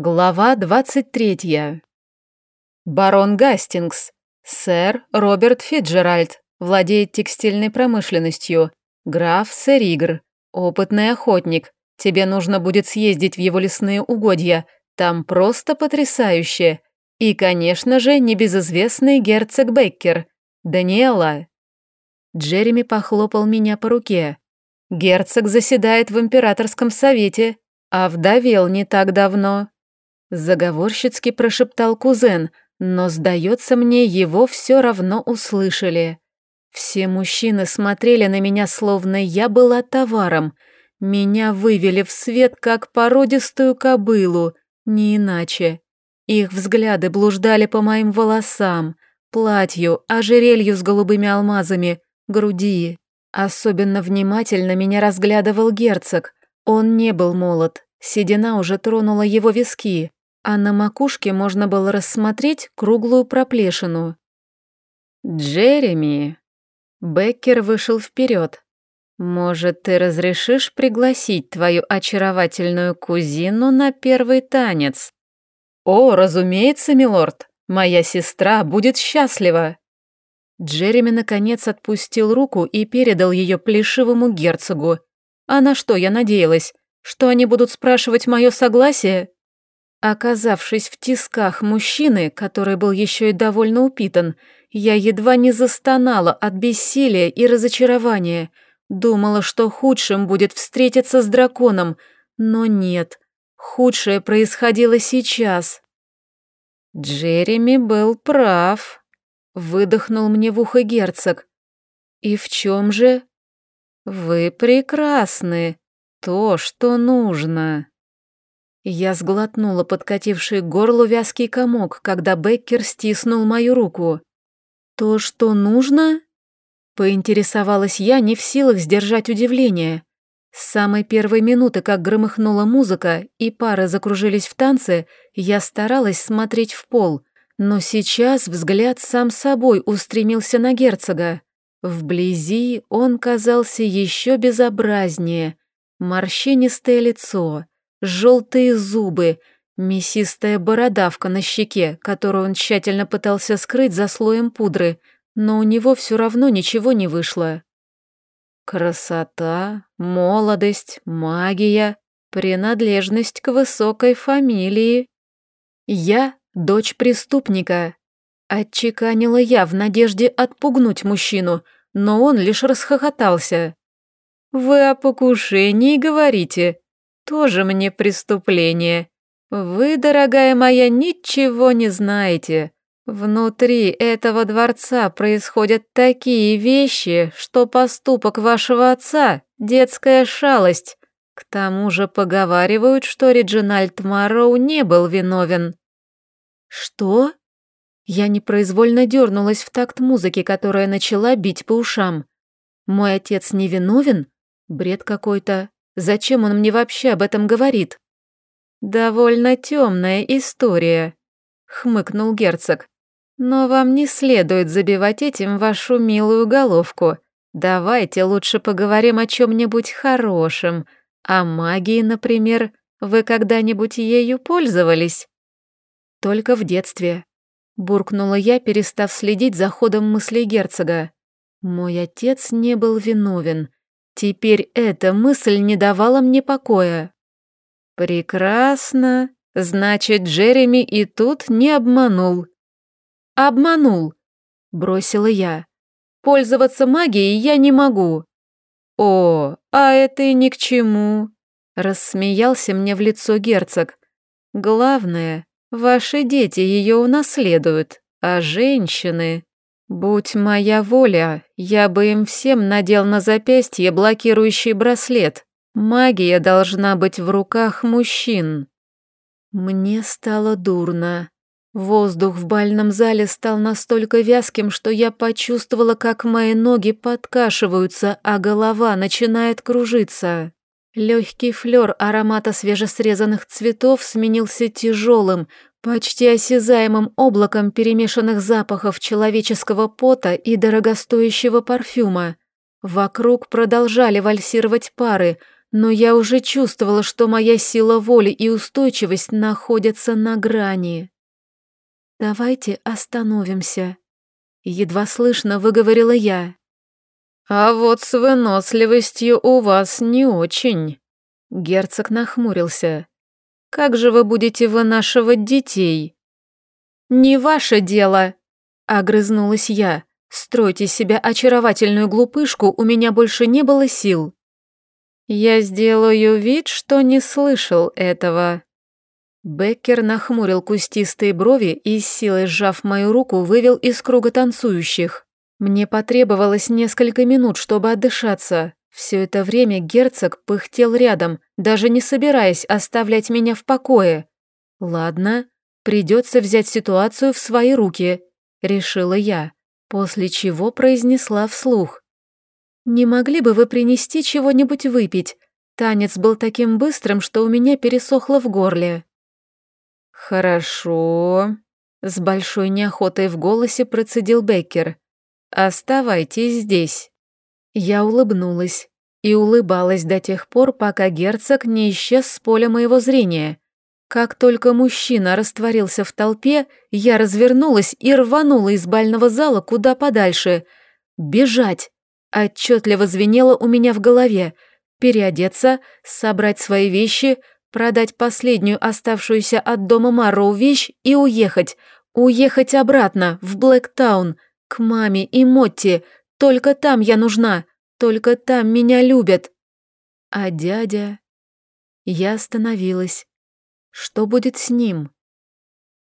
Глава 23. Барон Гастингс. Сэр Роберт Фиджеральд. Владеет текстильной промышленностью. Граф Серигр. Опытный охотник. Тебе нужно будет съездить в его лесные угодья. Там просто потрясающе. И, конечно же, небезызвестный герцог Беккер. Даниэла. Джереми похлопал меня по руке. Герцог заседает в императорском совете, а вдовел не так давно. Заговорщицки прошептал кузен, но, сдается мне, его все равно услышали. Все мужчины смотрели на меня, словно я была товаром. Меня вывели в свет, как породистую кобылу, не иначе. Их взгляды блуждали по моим волосам, платью, ожерелью с голубыми алмазами, груди. Особенно внимательно меня разглядывал герцог. Он не был молод, седина уже тронула его виски а на макушке можно было рассмотреть круглую проплешину. «Джереми!» Беккер вышел вперед. «Может, ты разрешишь пригласить твою очаровательную кузину на первый танец?» «О, разумеется, милорд, моя сестра будет счастлива!» Джереми наконец отпустил руку и передал ее плешивому герцогу. А на что я надеялась? Что они будут спрашивать мое согласие? Оказавшись в тисках мужчины, который был еще и довольно упитан, я едва не застонала от бессилия и разочарования. Думала, что худшим будет встретиться с драконом, но нет. Худшее происходило сейчас. Джереми был прав, выдохнул мне в ухо герцог. И в чем же? Вы прекрасны. То, что нужно. Я сглотнула подкативший к горлу вязкий комок, когда Беккер стиснул мою руку. «То, что нужно?» Поинтересовалась я, не в силах сдержать удивление. С самой первой минуты, как громыхнула музыка и пары закружились в танце, я старалась смотреть в пол, но сейчас взгляд сам собой устремился на герцога. Вблизи он казался еще безобразнее. Морщинистое лицо — желтые зубы, мясистая бородавка на щеке, которую он тщательно пытался скрыть за слоем пудры, но у него все равно ничего не вышло. Красота, молодость, магия, принадлежность к высокой фамилии. Я — дочь преступника. Отчеканила я в надежде отпугнуть мужчину, но он лишь расхохотался. «Вы о покушении говорите?» Тоже мне преступление. Вы, дорогая моя, ничего не знаете. Внутри этого дворца происходят такие вещи, что поступок вашего отца — детская шалость. К тому же поговаривают, что Реджинальд Марроу не был виновен. Что? Я непроизвольно дернулась в такт музыки, которая начала бить по ушам. Мой отец не виновен? Бред какой-то. Зачем он мне вообще об этом говорит? Довольно темная история, хмыкнул герцог. Но вам не следует забивать этим вашу милую головку. Давайте лучше поговорим о чем-нибудь хорошем. О магии, например. Вы когда-нибудь ею пользовались? Только в детстве. Буркнула я, перестав следить за ходом мыслей герцога. Мой отец не был виновен. Теперь эта мысль не давала мне покоя. Прекрасно. Значит, Джереми и тут не обманул. Обманул, бросила я. Пользоваться магией я не могу. О, а это и ни к чему, рассмеялся мне в лицо герцог. Главное, ваши дети ее унаследуют, а женщины... Будь моя воля, я бы им всем надел на запястье блокирующий браслет. Магия должна быть в руках мужчин. Мне стало дурно. Воздух в бальном зале стал настолько вязким, что я почувствовала, как мои ноги подкашиваются, а голова начинает кружиться. Легкий флер аромата свежесрезанных цветов сменился тяжелым, почти осязаемым облаком перемешанных запахов человеческого пота и дорогостоящего парфюма. Вокруг продолжали вальсировать пары, но я уже чувствовала, что моя сила воли и устойчивость находятся на грани. «Давайте остановимся», — едва слышно выговорила я. «А вот с выносливостью у вас не очень», — герцог нахмурился. «Как же вы будете вынашивать детей?» «Не ваше дело», — огрызнулась я. «Стройте себя очаровательную глупышку, у меня больше не было сил». «Я сделаю вид, что не слышал этого». Беккер нахмурил кустистые брови и, с силой сжав мою руку, вывел из круга танцующих. Мне потребовалось несколько минут, чтобы отдышаться. Все это время герцог пыхтел рядом, даже не собираясь оставлять меня в покое. Ладно, придется взять ситуацию в свои руки, решила я, после чего произнесла вслух. «Не могли бы вы принести чего-нибудь выпить? Танец был таким быстрым, что у меня пересохло в горле». «Хорошо», — с большой неохотой в голосе процедил Беккер. «Оставайтесь здесь». Я улыбнулась и улыбалась до тех пор, пока герцог не исчез с поля моего зрения. Как только мужчина растворился в толпе, я развернулась и рванула из бального зала куда подальше. «Бежать!» Отчетливо звенело у меня в голове. Переодеться, собрать свои вещи, продать последнюю оставшуюся от дома Марроу вещь и уехать. Уехать обратно, в Блэктаун, к маме и Мотти. Только там я нужна, только там меня любят. А дядя... Я остановилась. Что будет с ним?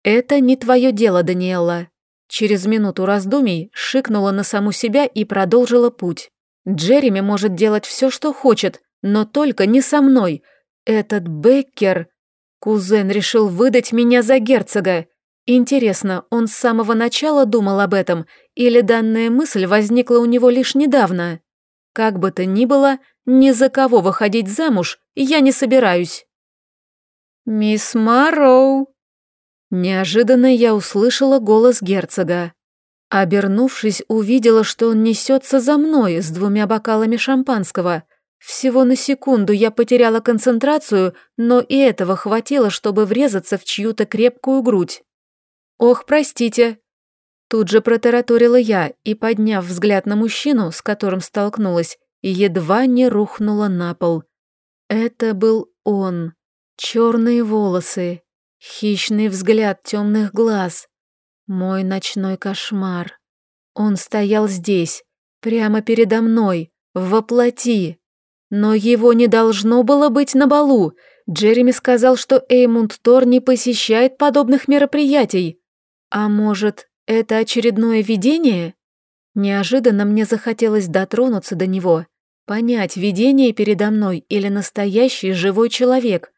Это не твое дело, Даниэлла. Через минуту раздумий шикнула на саму себя и продолжила путь. Джереми может делать все, что хочет, но только не со мной. Этот Беккер... Кузен решил выдать меня за герцога. Интересно, он с самого начала думал об этом, или данная мысль возникла у него лишь недавно? Как бы то ни было, ни за кого выходить замуж я не собираюсь. «Мисс Марроу!» Неожиданно я услышала голос герцога. Обернувшись, увидела, что он несется за мной с двумя бокалами шампанского. Всего на секунду я потеряла концентрацию, но и этого хватило, чтобы врезаться в чью-то крепкую грудь. «Ох, простите!» Тут же протараторила я и, подняв взгляд на мужчину, с которым столкнулась, едва не рухнула на пол. Это был он. Черные волосы, Хищный взгляд темных глаз. Мой ночной кошмар. Он стоял здесь, прямо передо мной, воплоти. Но его не должно было быть на балу. Джереми сказал, что Эймунд Тор не посещает подобных мероприятий. А может, это очередное видение? Неожиданно мне захотелось дотронуться до него, понять, видение передо мной или настоящий живой человек.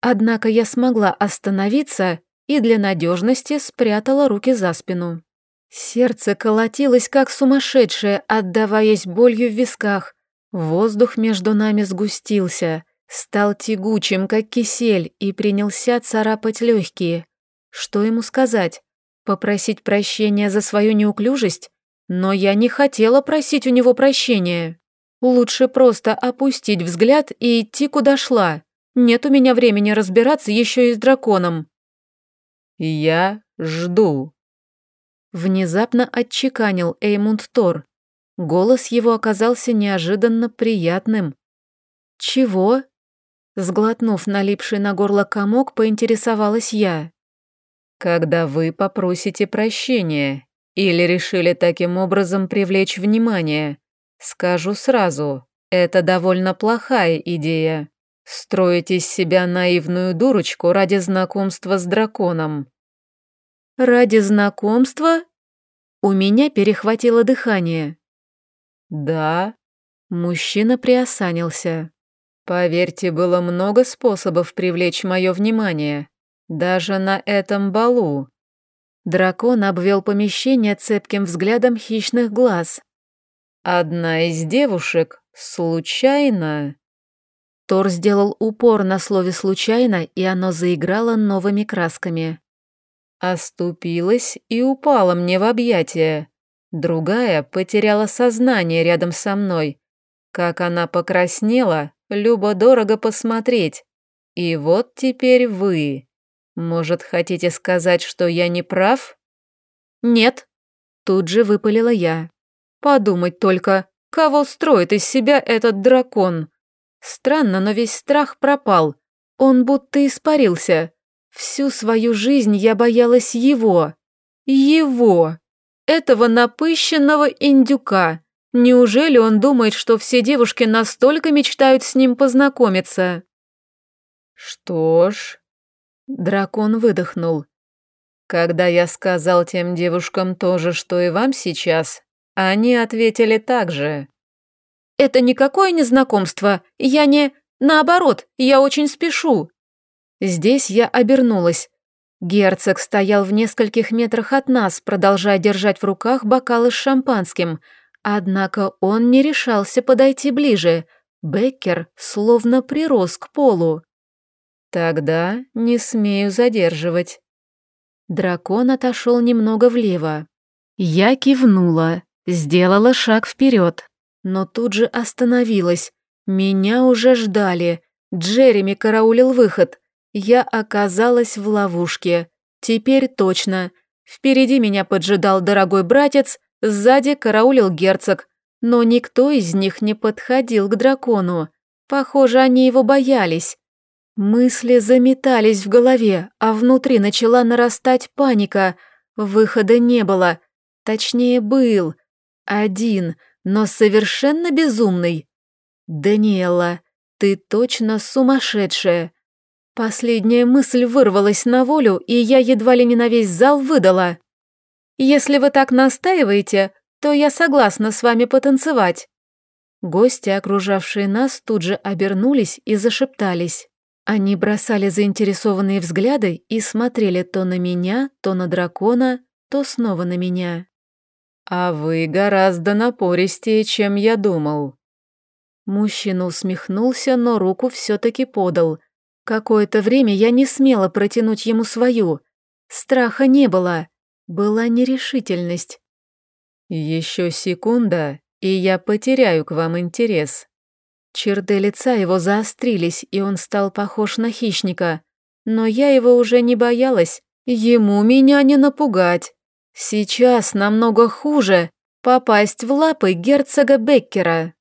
Однако я смогла остановиться и для надежности спрятала руки за спину. Сердце колотилось как сумасшедшее, отдаваясь болью в висках. Воздух между нами сгустился, стал тягучим, как кисель, и принялся царапать легкие. Что ему сказать? Попросить прощения за свою неуклюжесть? Но я не хотела просить у него прощения. Лучше просто опустить взгляд и идти, куда шла. Нет у меня времени разбираться еще и с драконом. Я жду. Внезапно отчеканил Эймунд Тор. Голос его оказался неожиданно приятным. «Чего?» Сглотнув налипший на горло комок, поинтересовалась я. «Когда вы попросите прощения или решили таким образом привлечь внимание, скажу сразу, это довольно плохая идея. Строить из себя наивную дурочку ради знакомства с драконом. Ради знакомства? У меня перехватило дыхание. Да. Мужчина приосанился. Поверьте, было много способов привлечь мое внимание. Даже на этом балу. Дракон обвел помещение цепким взглядом хищных глаз. Одна из девушек случайно Тор сделал упор на слове «случайно», и оно заиграло новыми красками. Оступилась и упала мне в объятия. Другая потеряла сознание рядом со мной. Как она покраснела, любо-дорого посмотреть. И вот теперь вы. Может, хотите сказать, что я не прав? Нет, тут же выпалила я. Подумать только, кого строит из себя этот дракон. Странно, но весь страх пропал. Он будто испарился. Всю свою жизнь я боялась его. Его. Этого напыщенного индюка. Неужели он думает, что все девушки настолько мечтают с ним познакомиться? Что ж... Дракон выдохнул. Когда я сказал тем девушкам то же, что и вам сейчас, они ответили так же. Это никакое не знакомство. Я не... Наоборот, я очень спешу. Здесь я обернулась. Герцог стоял в нескольких метрах от нас, продолжая держать в руках бокалы с шампанским. Однако он не решался подойти ближе. Беккер словно прирос к полу. «Тогда не смею задерживать». Дракон отошел немного влево. Я кивнула, сделала шаг вперед, но тут же остановилась. Меня уже ждали. Джереми караулил выход. Я оказалась в ловушке. Теперь точно. Впереди меня поджидал дорогой братец, сзади караулил герцог. Но никто из них не подходил к дракону. Похоже, они его боялись. Мысли заметались в голове, а внутри начала нарастать паника. Выхода не было. Точнее, был. Один, но совершенно безумный. «Даниэла, ты точно сумасшедшая. Последняя мысль вырвалась на волю, и я едва ли не на весь зал выдала. «Если вы так настаиваете, то я согласна с вами потанцевать». Гости, окружавшие нас, тут же обернулись и зашептались. Они бросали заинтересованные взгляды и смотрели то на меня, то на дракона, то снова на меня. «А вы гораздо напористее, чем я думал». Мужчина усмехнулся, но руку все-таки подал, Какое-то время я не смела протянуть ему свою. Страха не было, была нерешительность. Еще секунда, и я потеряю к вам интерес. Черты лица его заострились, и он стал похож на хищника. Но я его уже не боялась, ему меня не напугать. Сейчас намного хуже попасть в лапы герцога Беккера.